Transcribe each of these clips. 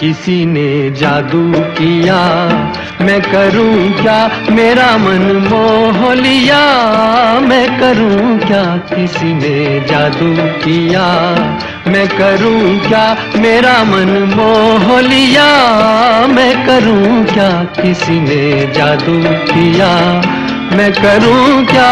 किसी ने जादू किया, मैं करूँ क्या? मेरा मन मोह लिया, मैं करूँ क्या? किसी ने जादू किया, मैं करूँ क्या? मेरा मन मोह लिया, मैं करूँ क्या? किसी ने जादू किया, मैं करूँ क्या?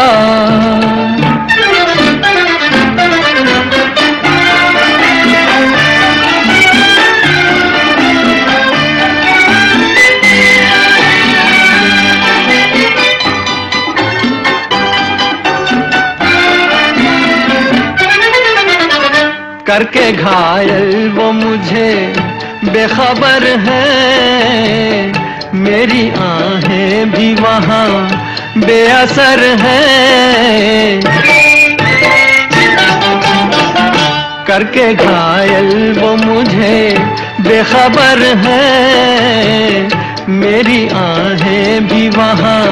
करके घायल वो मुझे बेखबर है। मेरी आहें भी वहाँ बेअसर है। करके घायल वो मुझे बेखबर है। मेरी आहें भी वहाँ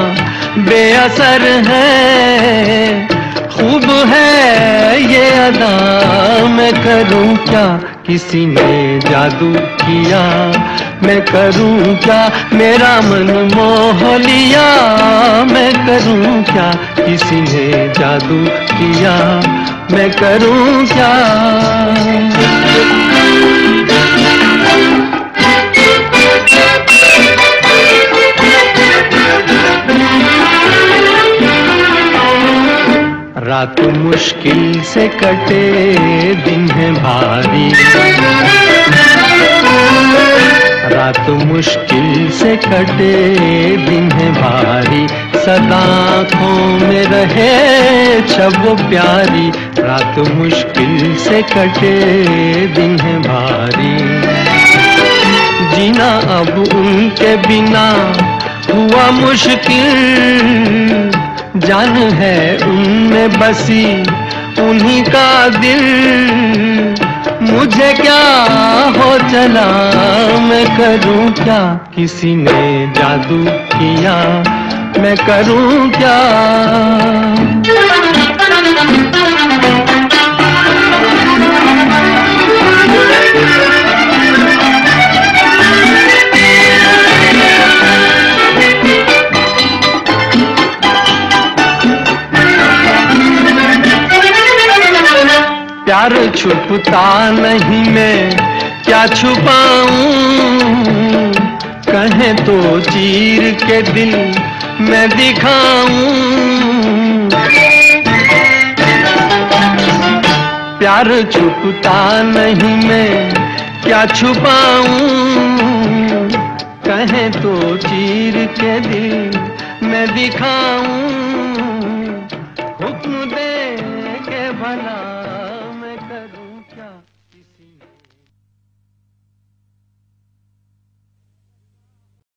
बेअसर है। क्या किसी ने जादू किया? मैं करूँ क्या मेरा मन मोह लिया? मैं करूँ क्या किसी ने जादू किया? मैं करूँ क्या रात मुश्किल से कटे, दिन है भारी। रात मुश्किल से कटे, दिन है भारी। सदा आँखों में रहे छब प्यारी। रात मुश्किल से कटे, दिन है भारी। जीना अब उनके बिना हुआ मुश्किल। जान है उनमें बसी उन्हीं का दिल। मुझे क्या हो चला, मैं करूँ क्या? किसी ने जादू किया, मैं करूँ क्या? प्यार छुपता नहीं मैं, क्या छुपाऊं? कहे तो चीर के दिल मैं दिखाऊँ। प्यार छुपता नहीं मैं, क्या छुपाऊं? कहे तो चीर के दिल मैं दिखाऊँ।